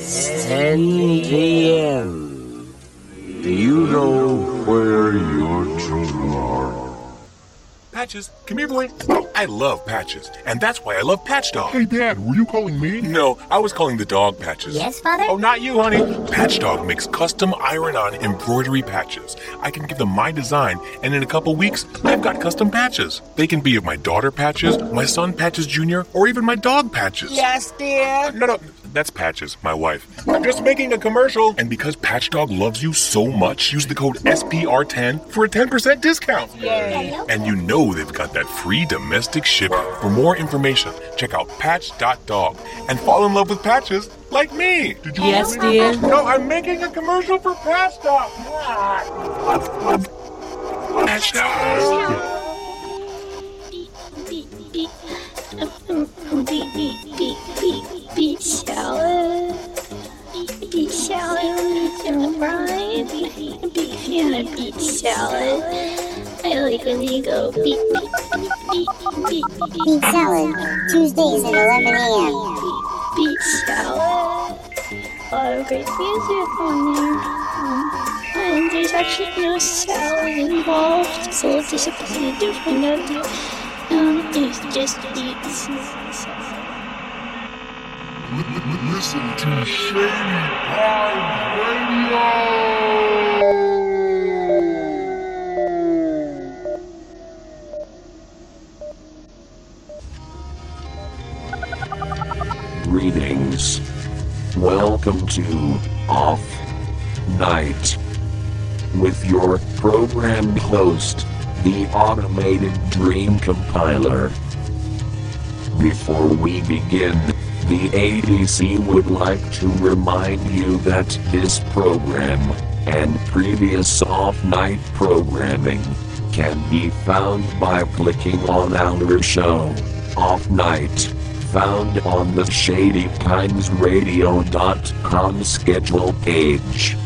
It's 10 p.m. Do you know where your children are? Patches, come here, boy. I love Patches, and that's why I love Patch Dog. Hey, Dad, were you calling me? No, I was calling the dog Patches. Yes, Father? Oh, not you, honey. Patch Dog makes custom iron-on embroidery patches. I can give them my design, and in a couple weeks, I've got custom patches. They can be of my daughter Patches, my son Patches Jr., or even my dog Patches. Yes, dear. No, no, that's Patches, my wife. I'm just making a commercial. And because Patch Dog loves you so much, use the code SPR10 for a 10% discount. Yay. And you know they've got that free domestic shipping. For more information, check out patch.dog and fall in love with patches like me. Did you Yes, dear. No, I'm making a commercial for Patch Dog. Patch Dog. Be shower. Be shower and ride. In a beach shower. I like when you go beep beep beep beep Beet salad, Tuesdays at 11 a.m. beach shower. A lot of great music on there. Um, and there's actually no shower involved, so it's just completely different idea. Um, it's just beats. Listen to Shady Radio! Greetings. Welcome to Off Night with your program host, the Automated Dream Compiler. Before we begin, the ADC would like to remind you that this program and previous off night programming can be found by clicking on our show, Off Night, found on the ShadyPinesRadio.com schedule page.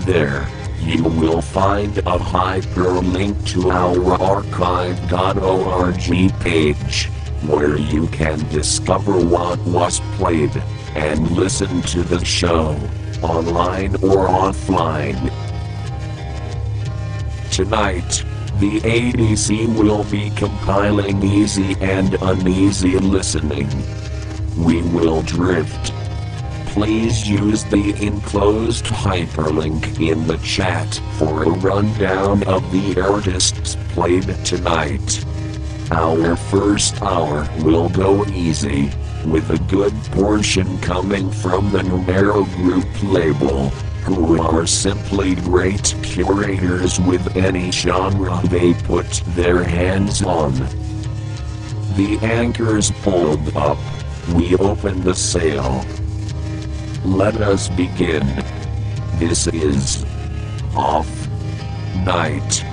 There, you will find a hyperlink to our archive.org page, where you can discover what was played and listen to the show, online or offline. Tonight, the ADC will be compiling easy and uneasy listening. We will drift. Please use the enclosed hyperlink in the chat for a rundown of the artists played tonight. Our first hour will go easy, with a good portion coming from the Numero Group label, who are simply great curators with any genre they put their hands on. The anchors pulled up, we open the sail. Let us begin. This is Off Night.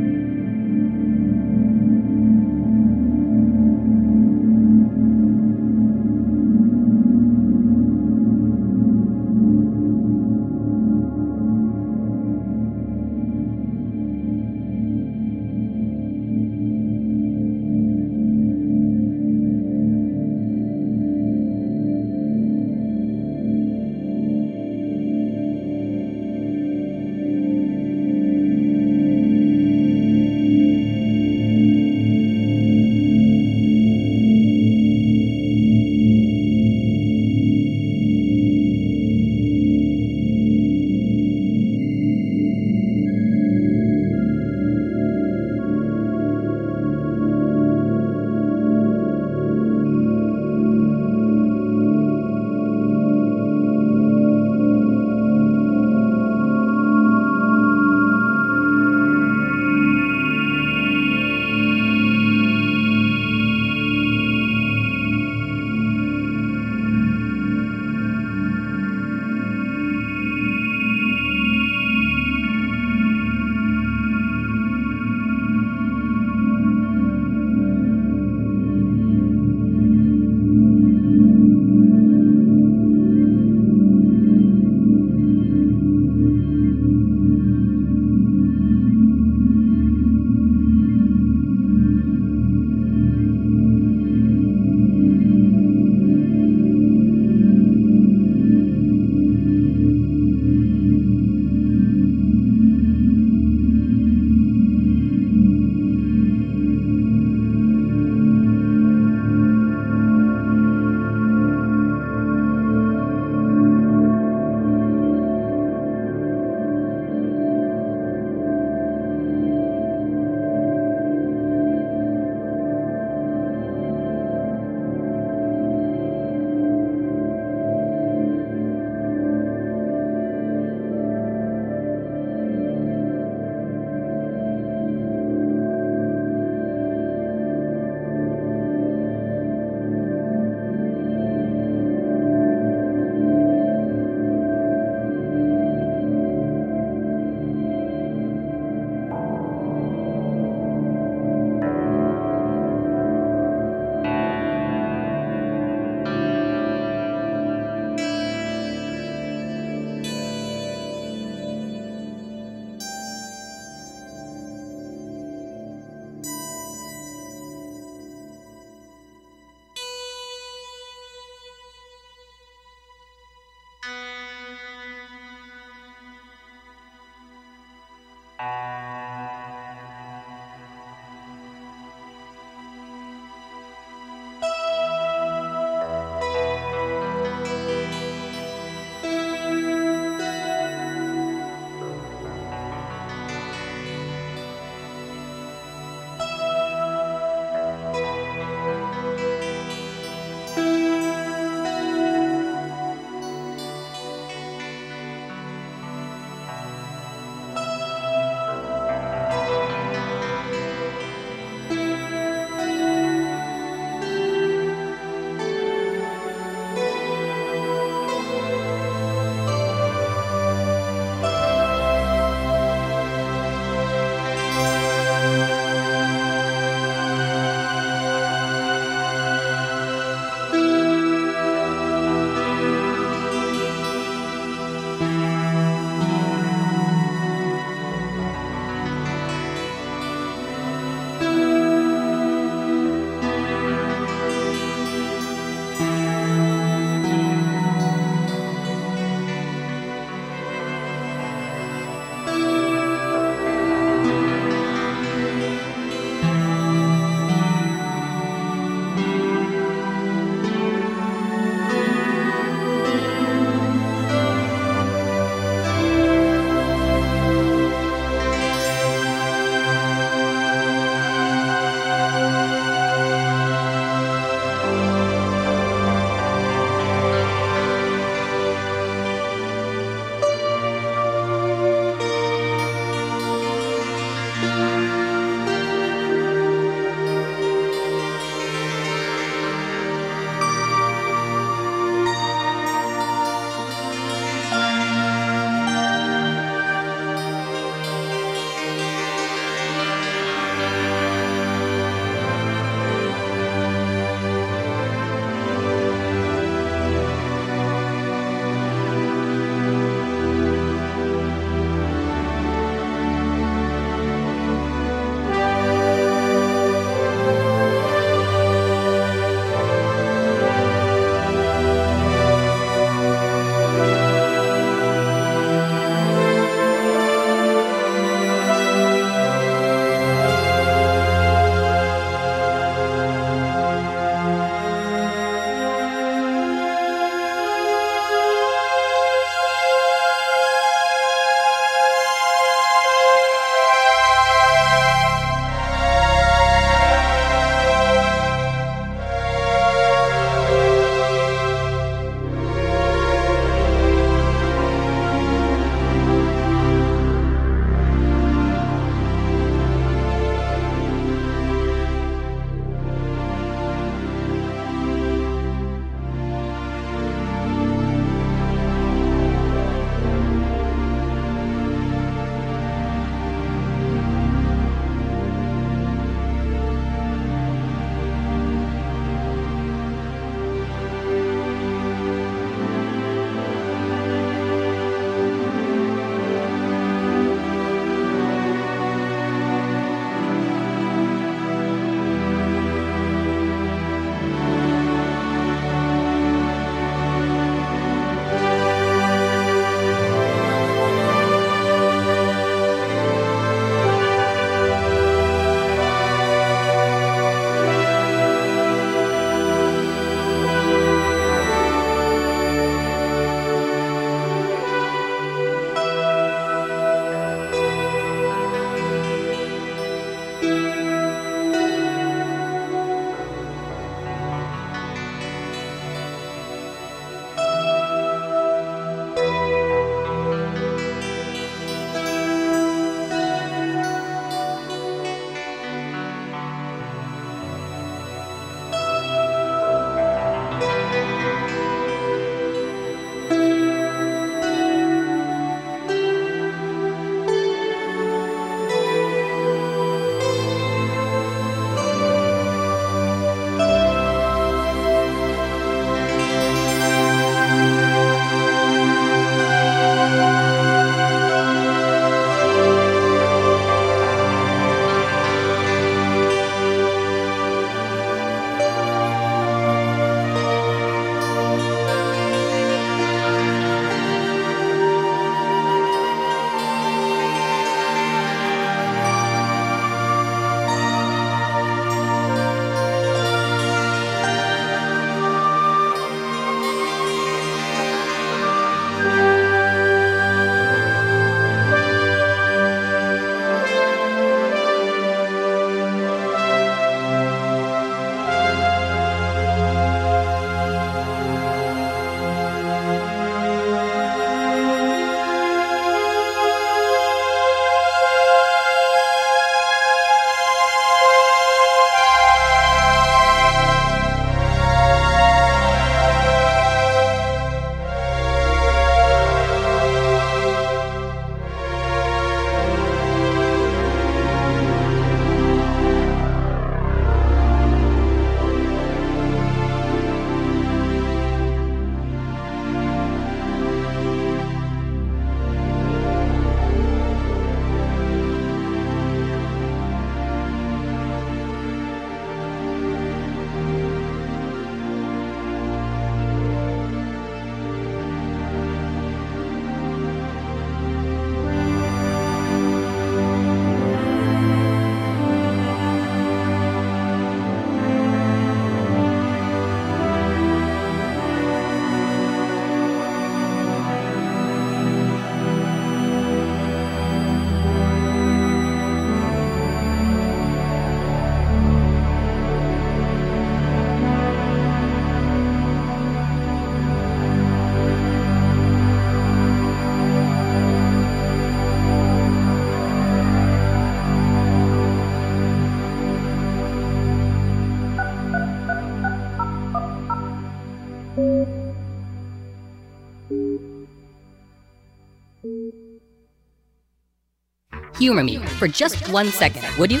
Humor me for just one second, would you?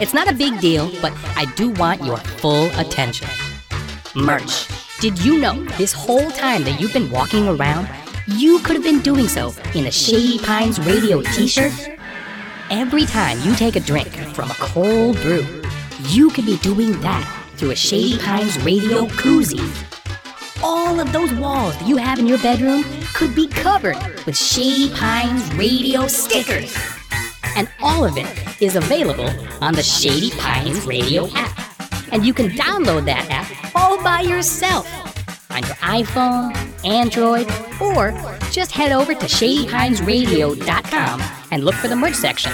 It's not a big deal, but I do want your full attention. Merch. Did you know this whole time that you've been walking around, you could have been doing so in a Shady Pines Radio t shirt? Every time you take a drink from a cold brew, you could be doing that through a Shady Pines Radio koozie. All of those walls that you have in your bedroom could be covered with Shady Pines Radio stickers. All of it is available on the Shady Pines Radio app. And you can download that app all by yourself on your iPhone, Android, or just head over to shadypinesradio.com and look for the merch section.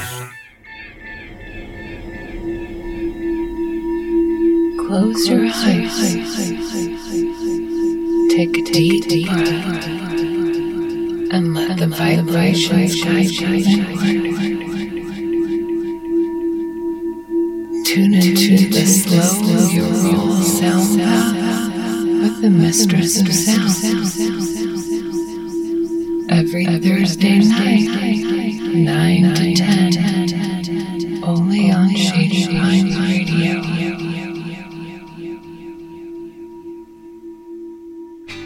Close your eyes. Take a deep, deep breath and let the vibrations guide you mistress of sound. Every Thursday night, 9 to 10, only on Shady Pine Radio.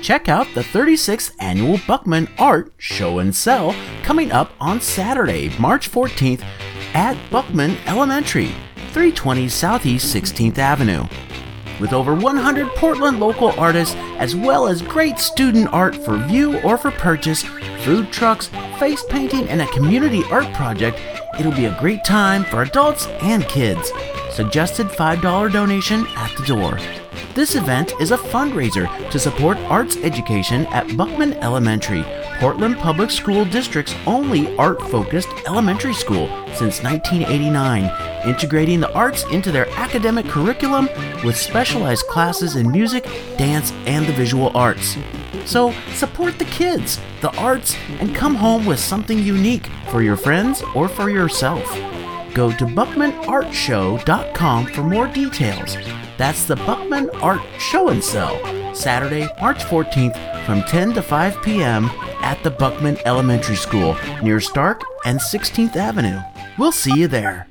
Check out the 36th annual Buckman Art Show and Sell coming up on Saturday, March 14th at Buckman Elementary, 320 Southeast 16th Avenue. With over 100 Portland local artists, as well as great student art for view or for purchase, food trucks, face painting, and a community art project, it'll be a great time for adults and kids. Suggested $5 donation at the door. This event is a fundraiser to support arts education at Buckman Elementary, Portland Public School District's only art focused elementary school since 1989, integrating the arts into their academic curriculum with specialized classes in music, dance, and the visual arts. So support the kids, the arts, and come home with something unique for your friends or for yourself. Go to buckmanartshow.com for more details. That's the Buckman Art Show and Sell, Saturday, March 14th from 10 to 5 p.m. at the Buckman Elementary School near Stark and 16th Avenue. We'll see you there.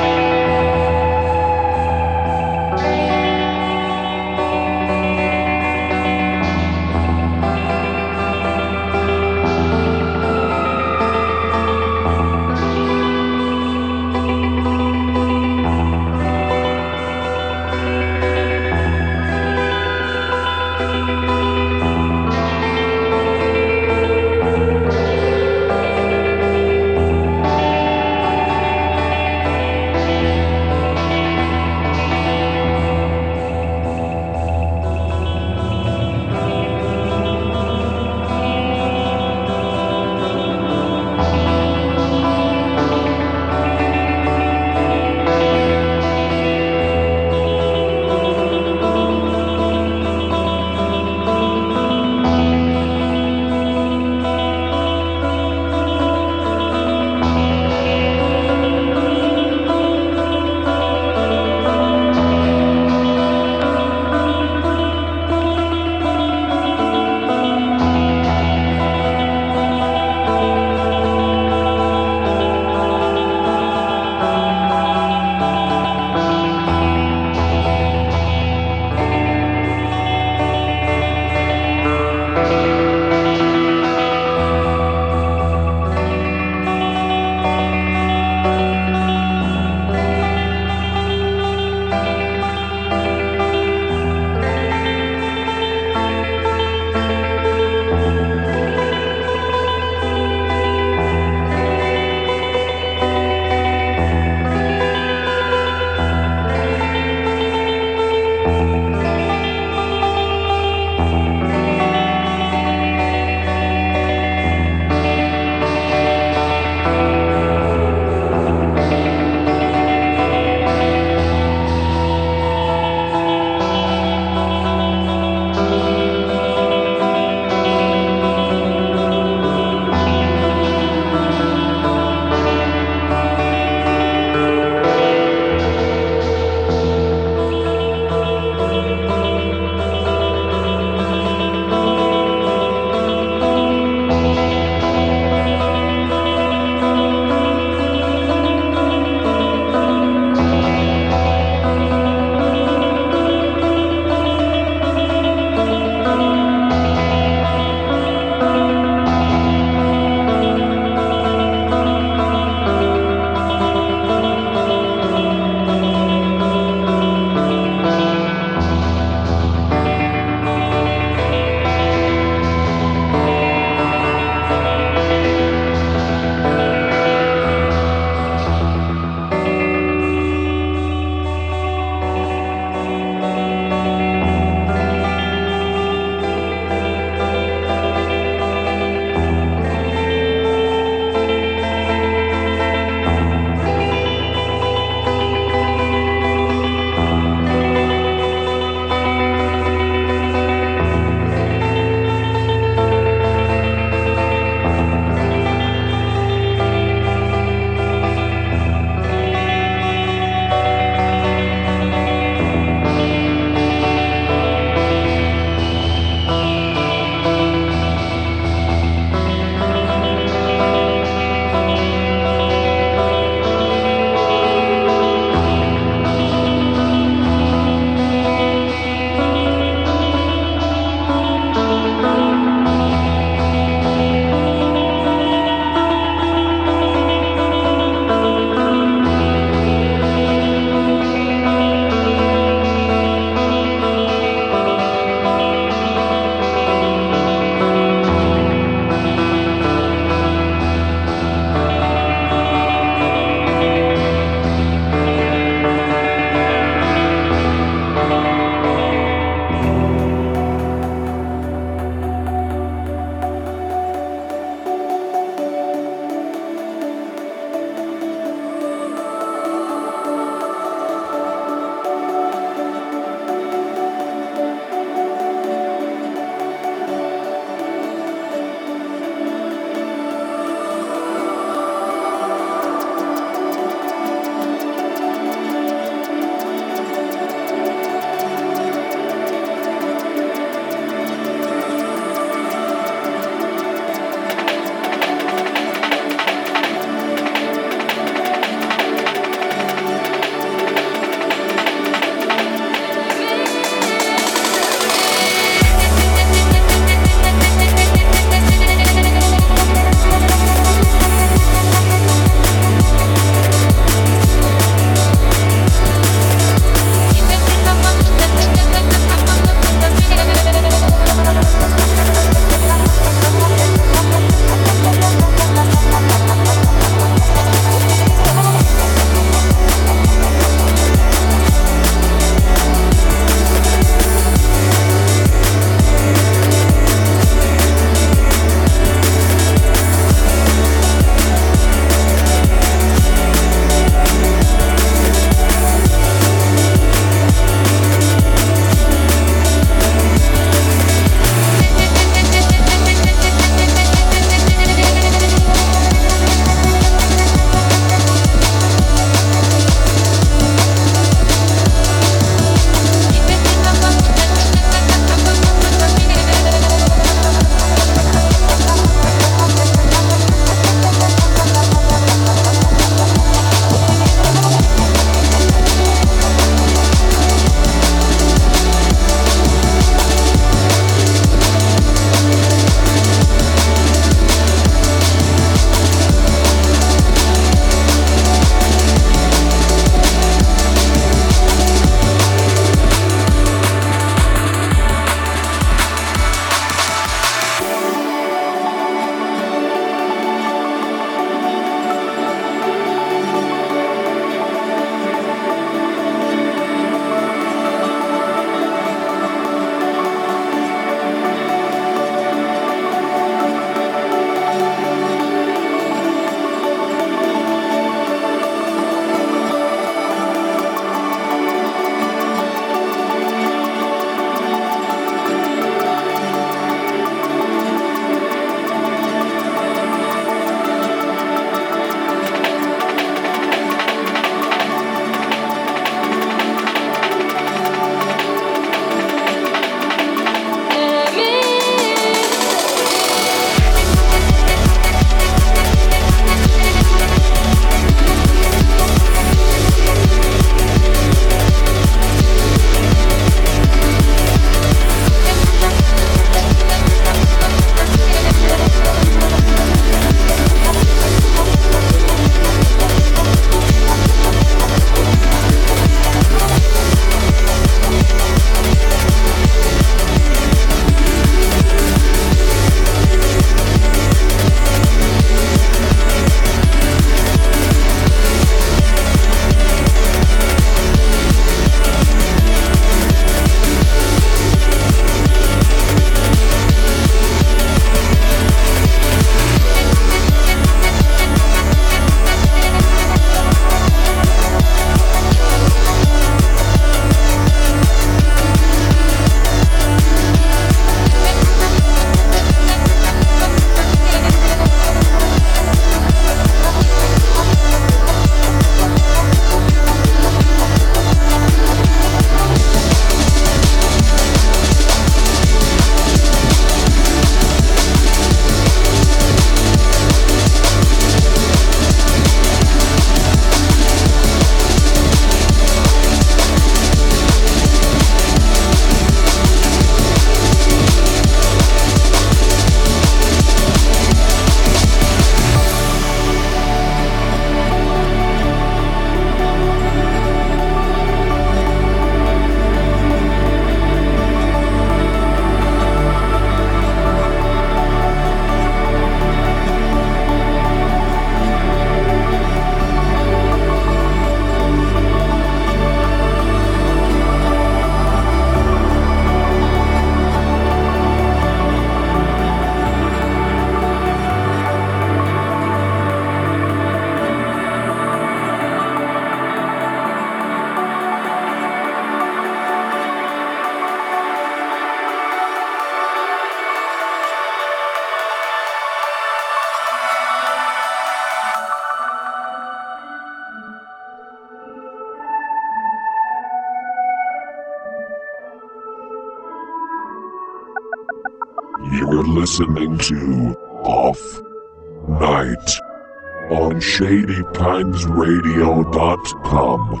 ShadyPinesRadio.com.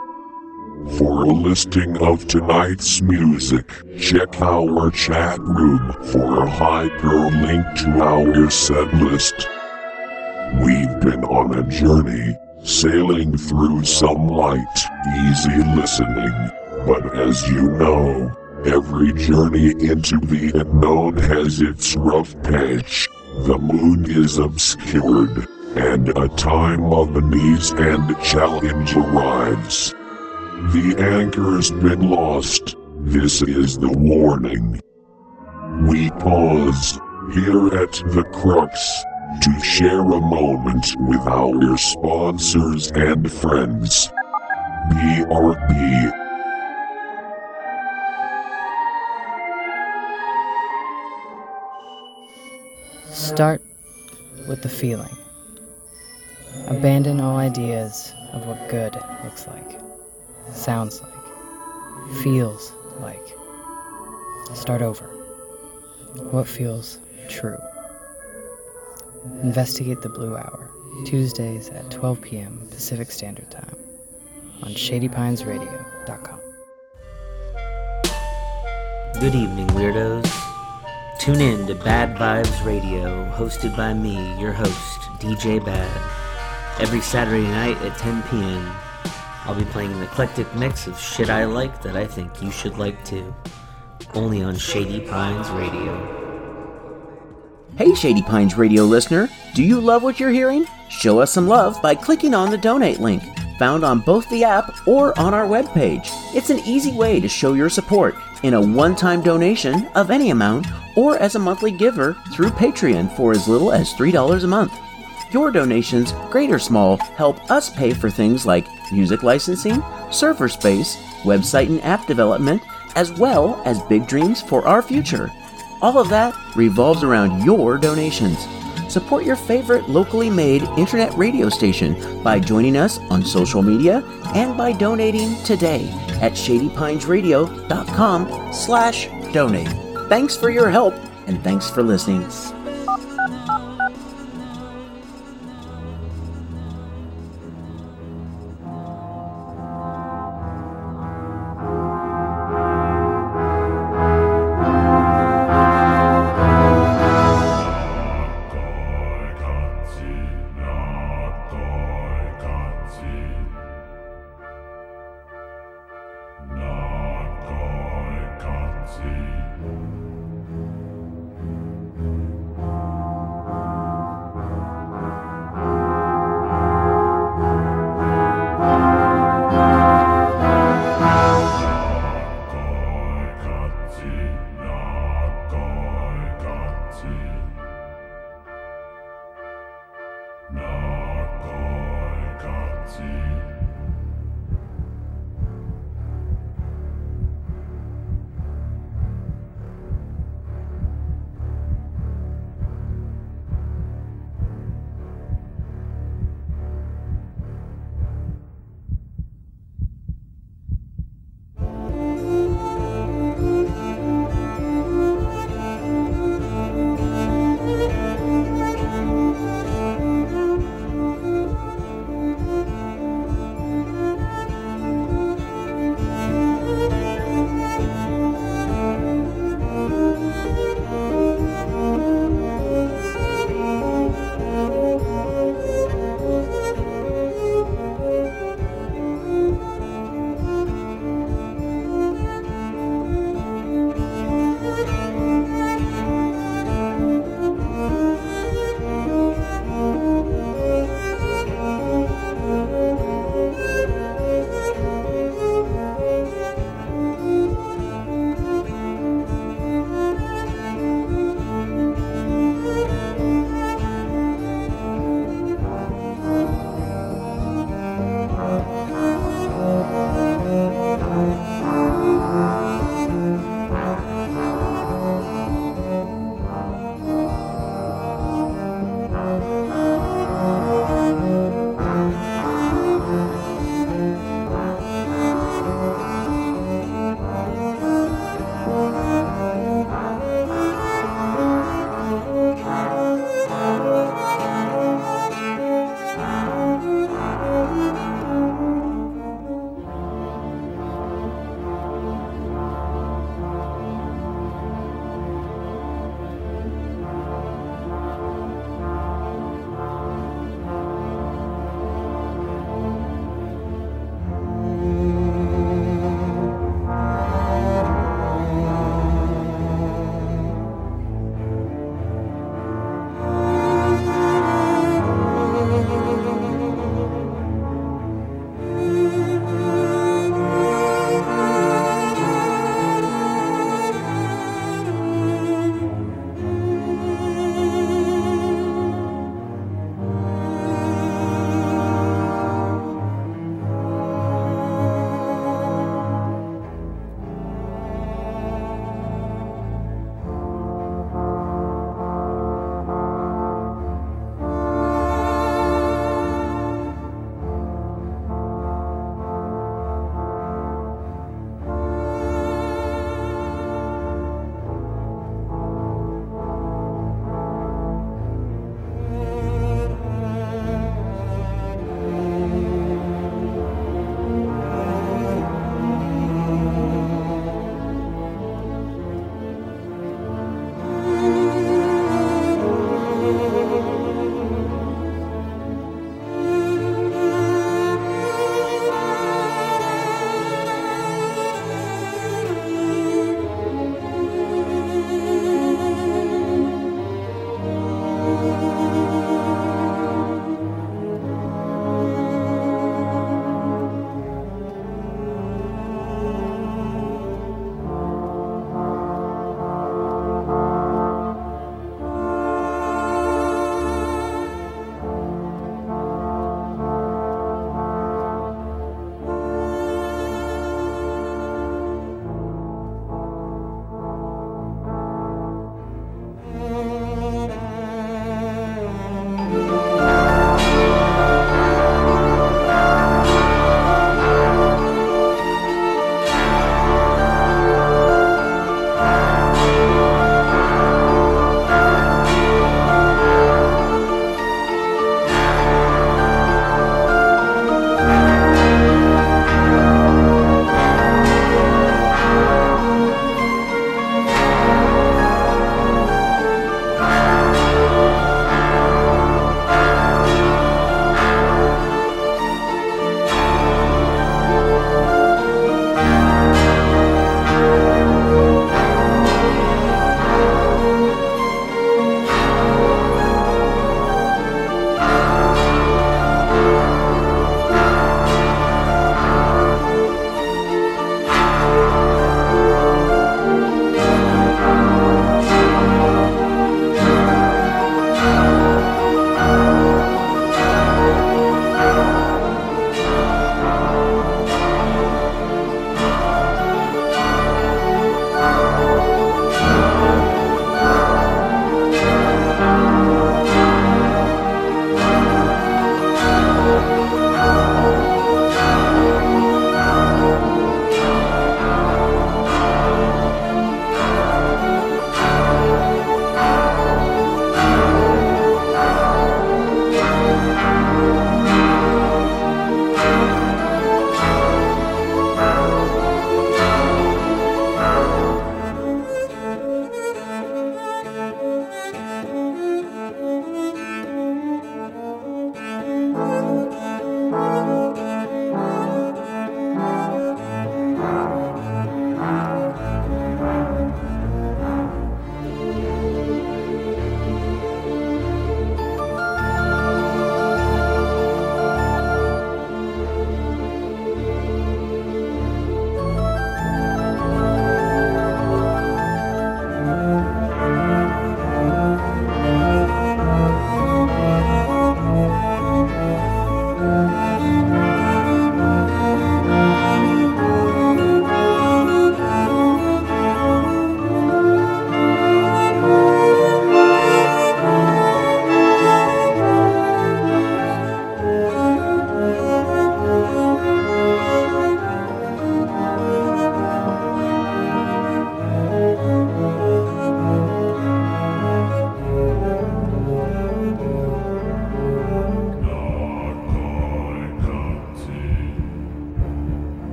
For a listing of tonight's music, check our chat room for a hyperlink to our set list. We've been on a journey, sailing through some light, easy listening. But as you know, every journey into the unknown has its rough patch. The moon is obscured, and a time of unease and challenge arrives. The anchor's been lost. This is the warning. We pause here at the crux to share a moment with our sponsors and friends. BRB. Start with the feeling. Abandon all ideas of what good looks like, sounds like, feels like. Start over. What feels true? Investigate the Blue Hour, Tuesdays at 12 p.m. Pacific Standard Time on ShadyPinesRadio.com. Good evening, weirdos. Tune in to Bad Vibes Radio, hosted by me, your host, DJ Bad. Every Saturday night at 10 p.m., I'll be playing an eclectic mix of shit I like that I think you should like too. Only on Shady Pines Radio. Hey, Shady Pines radio listener, do you love what you're hearing? Show us some love by clicking on the donate link, found on both the app or on our webpage. It's an easy way to show your support in a one time donation of any amount or as a monthly giver through Patreon for as little as $3 a month. Your donations, great or small, help us pay for things like music licensing, server space, website and app development, as well as big dreams for our future. All of that revolves around your donations. Support your favorite locally made internet radio station by joining us on social media and by donating today at shadypinesradio.com slash donate. Thanks for your help and thanks for listening.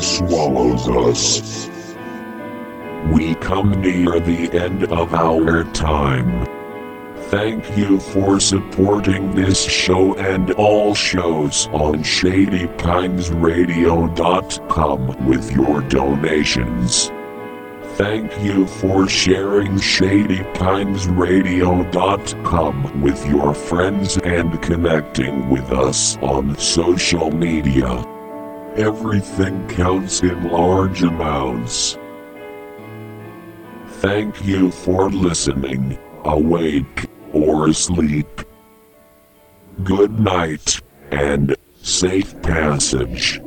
Swallows us. We come near the end of our time. Thank you for supporting this show and all shows on ShadyPinesRadio.com with your donations. Thank you for sharing ShadyPinesRadio.com with your friends and connecting with us on social media. Everything counts in large amounts. Thank you for listening, awake or asleep. Good night and safe passage.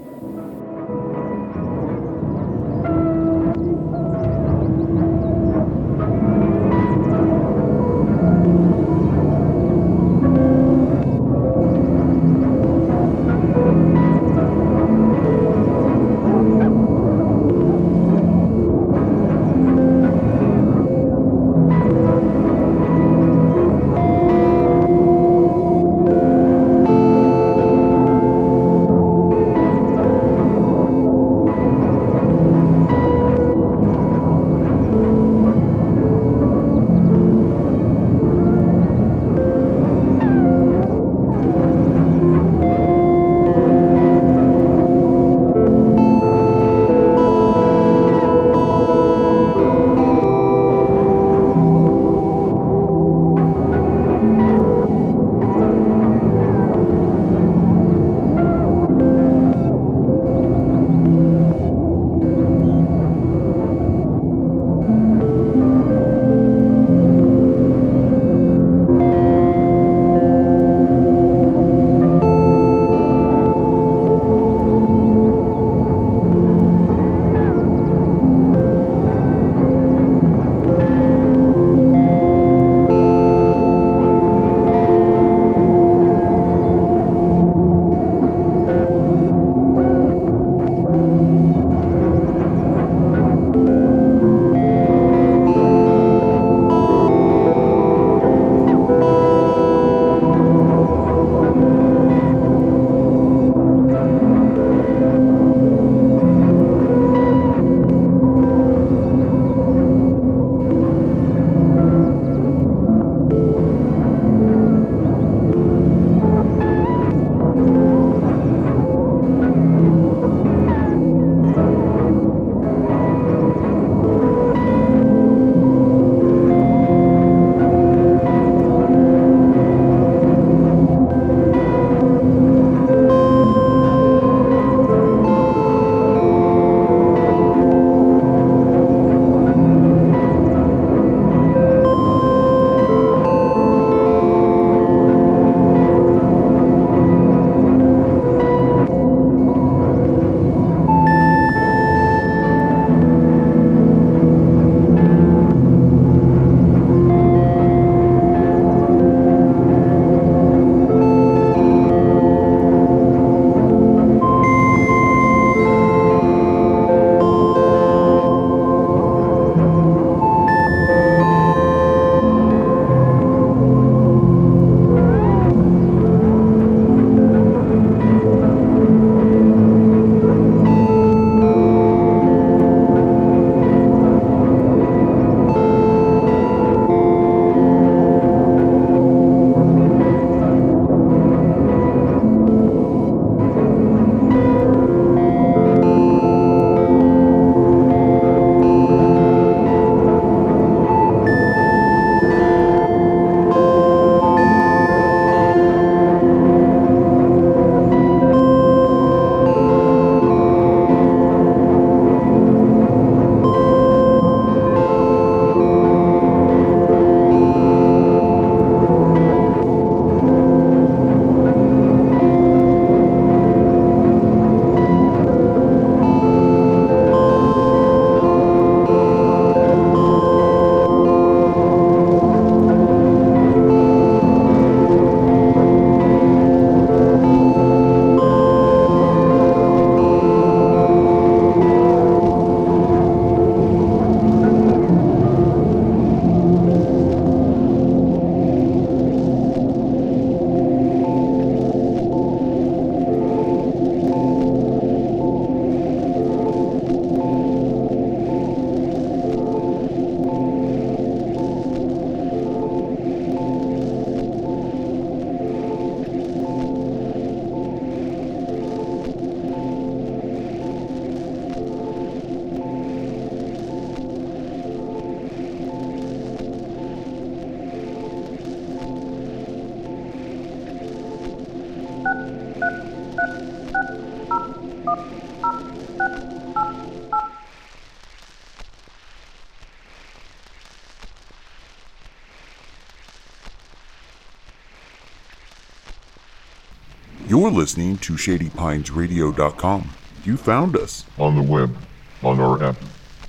You're listening to ShadyPinesRadio.com. You found us. On the web, on our app,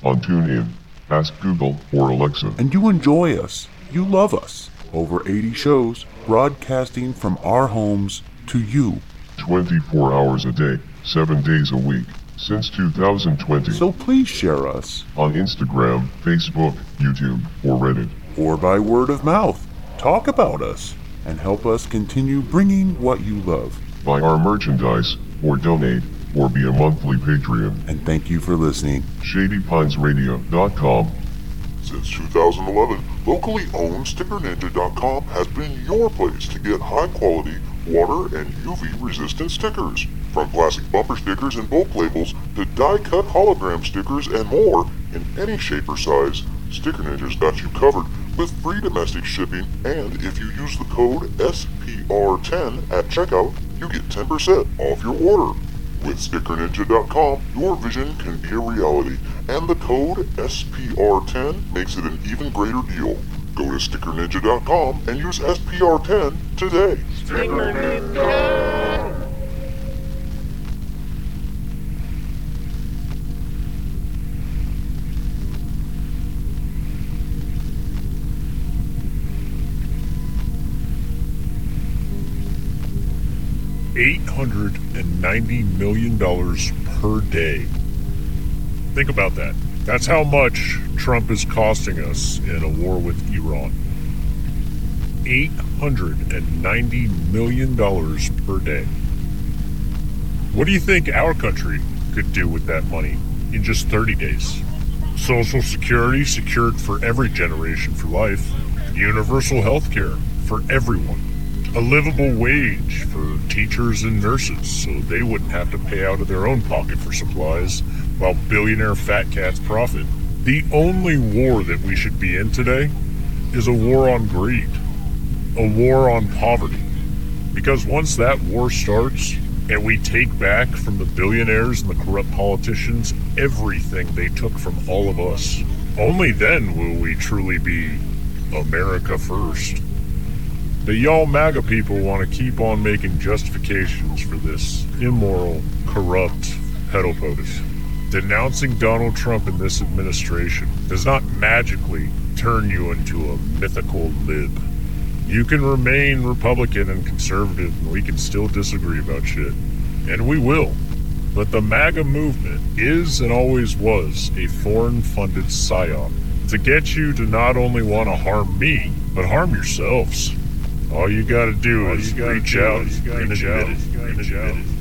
on TuneIn. Ask Google or Alexa. And you enjoy us. You love us. Over 80 shows broadcasting from our homes to you. 24 hours a day, 7 days a week, since 2020. So please share us. On Instagram, Facebook, YouTube, or Reddit. Or by word of mouth. Talk about us and help us continue bringing what you love. Buy our merchandise, or donate, or be a monthly Patreon. And thank you for listening. ShadyPinesRadio.com. Since 2011, locally owned StickerNinja.com has been your place to get high quality water and UV resistant stickers. From classic bumper stickers and bulk labels to die cut hologram stickers and more in any shape or size, Sticker Ninja's got you covered with free domestic shipping, and if you use the code SPR10 at checkout, you get 10% off your order. With StickerNinja.com, your vision can be a reality, and the code SPR10 makes it an even greater deal. Go to StickerNinja.com and use SPR10 today. Sticker Ninja! $890 million per day. Think about that. That's how much Trump is costing us in a war with Iran. $890 million per day. What do you think our country could do with that money in just 30 days? Social Security secured for every generation for life, universal health care for everyone, a livable wage for teachers and nurses so they wouldn't have to pay out of their own pocket for supplies while billionaire fat cats profit. The only war that we should be in today is a war on greed, a war on poverty. Because once that war starts, and we take back from the billionaires and the corrupt politicians everything they took from all of us, only then will we truly be America first. The y'all MAGA people want to keep on making justifications for this immoral, corrupt pedopotus. Denouncing Donald Trump and this administration does not magically turn you into a mythical lib. You can remain Republican and conservative, and we can still disagree about shit. And we will. But the MAGA movement is and always was a foreign funded psyop to get you to not only want to harm me, but harm yourselves. All you gotta do is reach out and admit it.